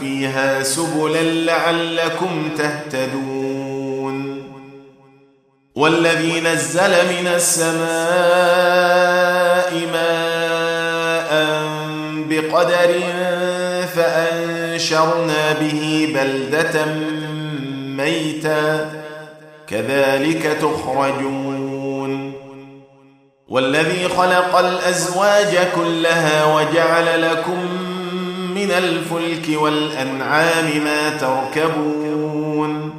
فيها سبلا لعلكم تهتدون. والذي نزل من السماء ماء بقدر فأنشرنا به بلدة ميتا. كذلك تخرجون. والذي خلق الأزواج كلها وجعل لكم من الفلك والأنعام ما تركبون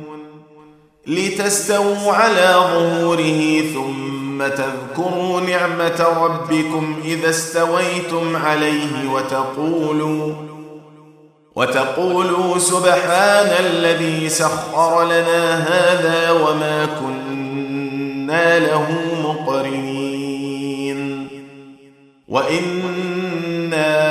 لتستووا على ظهوره ثم تذكروا نعمة ربكم إذا استويتم عليه وتقولوا وتقولوا سبحان الذي سخر لنا هذا وما كنا له مقرنين وإنا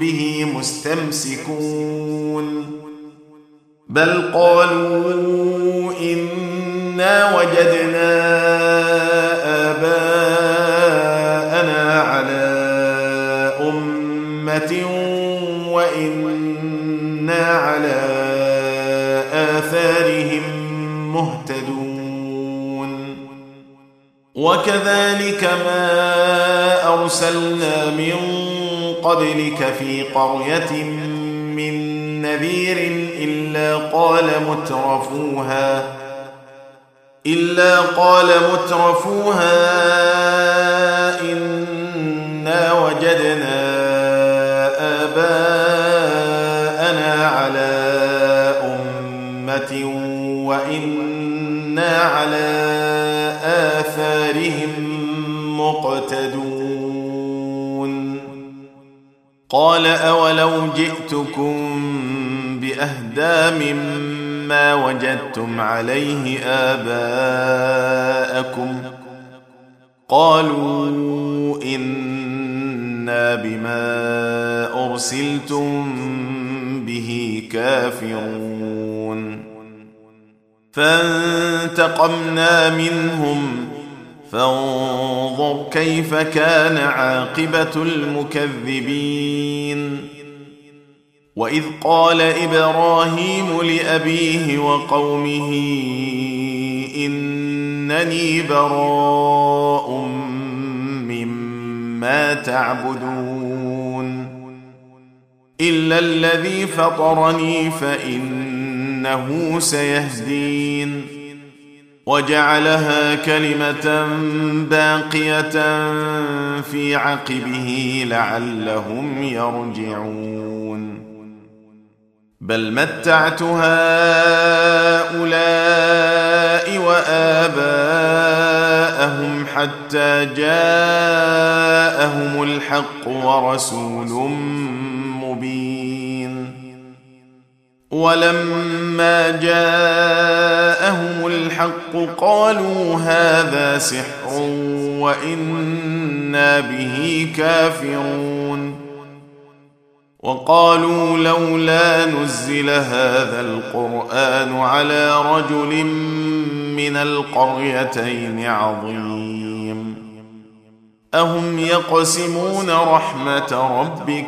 به مستمسكون بل قالوا إنا وجدنا آباءنا على أمة وإنا على آثارهم مهتدون وكذلك ما أرسلنا من قبلك في قرية من نذير إلا قال مترفوها إلا قال مترفوها إنا وجدنا آباءنا على أمة وإنا على قال أولو جئتكم بأهدى مما ما وجدتم عليه آباءكم قالوا إنا بما أرسلتم به كافرون فانتقمنا منهم فانظر كيف كان عاقبة المكذبين. وإذ قال إبراهيم لأبيه وقومه إنني براء مما تعبدون. إلا الذي فطرني فإنه سيهدين. وجعلها كلمة باقية في عقبه لعلهم يرجعون. بل متعت هؤلاء وآباءهم حتى جاءهم الحق ورسول مبين. ولما جاءهم الحق قالوا هذا سحر وإنا به كافرون. وقالوا لولا نزل هذا القرآن على رجل من القريتين عظيم. أهم يقسمون رحمة ربك؟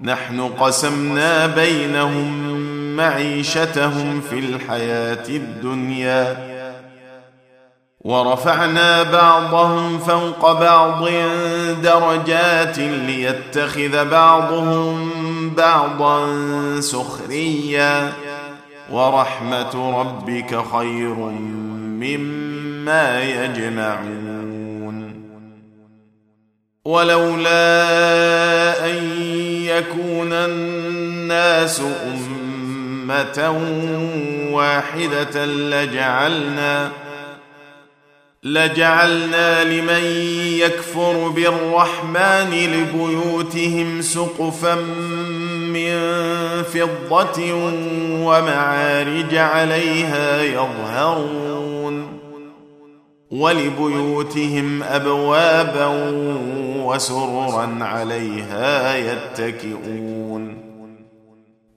نحن قسمنا بينهم معيشتهم في الحياة الدنيا. ورفعنا بعضهم فوق بعض درجات ليتخذ بعضهم بعضا سخريا. ورحمة ربك خير مما يجمعون. ولولا أن يكون الناس أمة واحدة لجعلنا لجعلنا لمن يكفر بالرحمن لبيوتهم سقفا من فضة ومعارج عليها يظهرون ولبيوتهم أبوابا وسررا عليها يتكئون.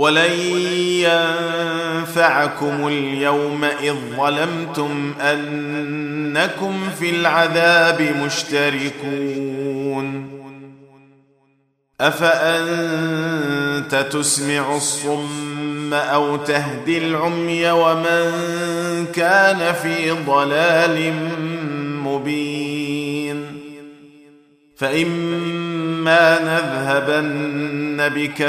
ولن ينفعكم اليوم إذ ظلمتم أنكم في العذاب مشتركون. أفأنت تسمع الصم أو تهدي العمي ومن كان في ضلال مبين؟ فإما نذهبن بك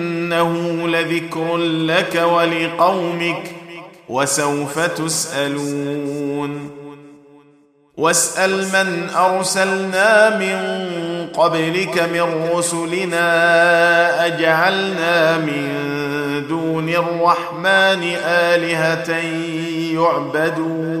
وانه لذكر لك ولقومك وسوف تسألون. واسأل من أرسلنا من قبلك من رسلنا أجعلنا من دون الرحمن آلهة يعبدون.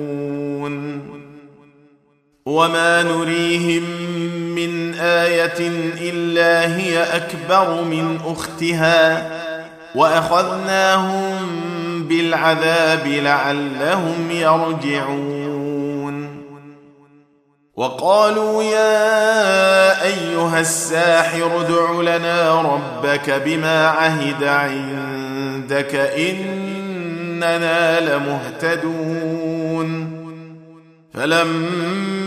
وما نريهم من إيه الا هي اكبر من اختها واخذناهم بالعذاب لعلهم يرجعون وقالوا يا ايها الساحر ادع لنا ربك بما عهد عندك اننا لمهتدون فلما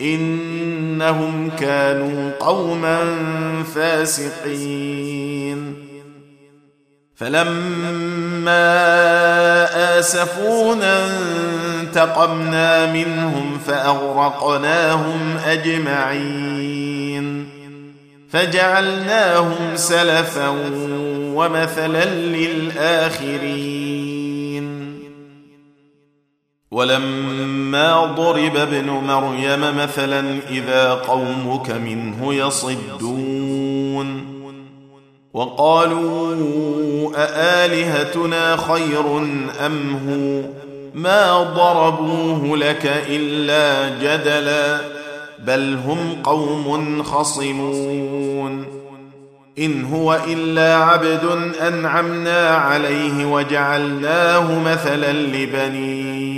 إنهم كانوا قوما فاسقين. فلما آسفونا انتقمنا منهم فأغرقناهم أجمعين. فجعلناهم سلفا ومثلا للآخرين. ولما ضرب ابن مريم مثلا إذا قومك منه يصدون. وقالوا أآلهتنا خير أم هو؟ ما ضربوه لك إلا جدلا بل هم قوم خصمون. إن هو إلا عبد أنعمنا عليه وجعلناه مثلا لبني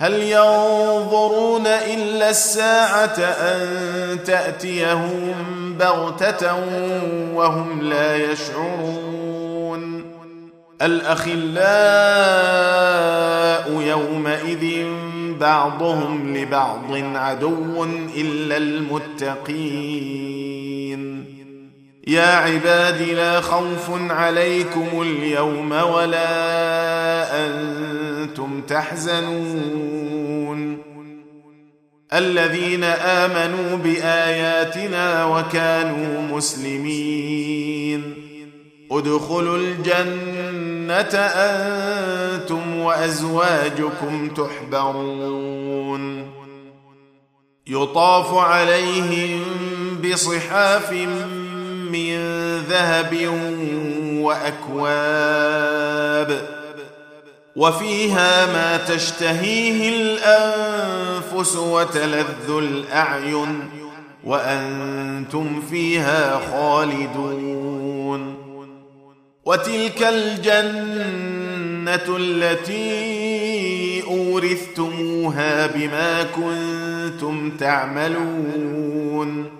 هل ينظرون إلا الساعة أن تأتيهم بغتة وهم لا يشعرون؟ الأخلاء يومئذ بعضهم لبعض عدو إلا المتقين. يا عباد لا خوف عليكم اليوم ولا أنتم تحزنون. الذين آمنوا بآياتنا وكانوا مسلمين. ادخلوا الجنة أنتم وأزواجكم تحبرون. يطاف عليهم بصحاف من ذهب وأكواب وفيها ما تشتهيه الأنفس وتلذ الأعين وأنتم فيها خالدون وتلك الجنة التي أورثتموها بما كنتم تعملون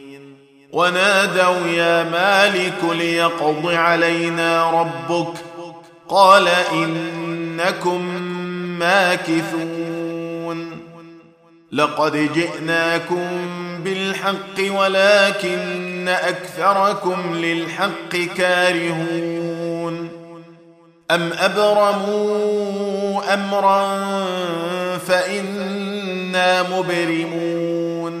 ونادوا يا مالك ليقض علينا ربك قال إنكم ماكثون لقد جئناكم بالحق ولكن أكثركم للحق كارهون أم أبرموا أمرا فإنا مبرمون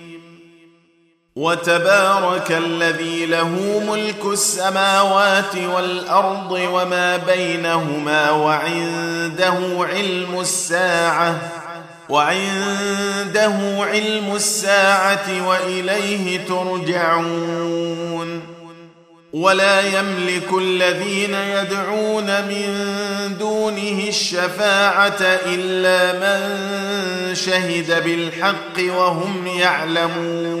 وتبارك الذي له ملك السماوات والأرض وما بينهما وعنده علم الساعة وعنده علم الساعة وإليه ترجعون. ولا يملك الذين يدعون من دونه الشفاعة إلا من شهد بالحق وهم يعلمون.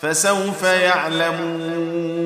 فسوف يعلمون.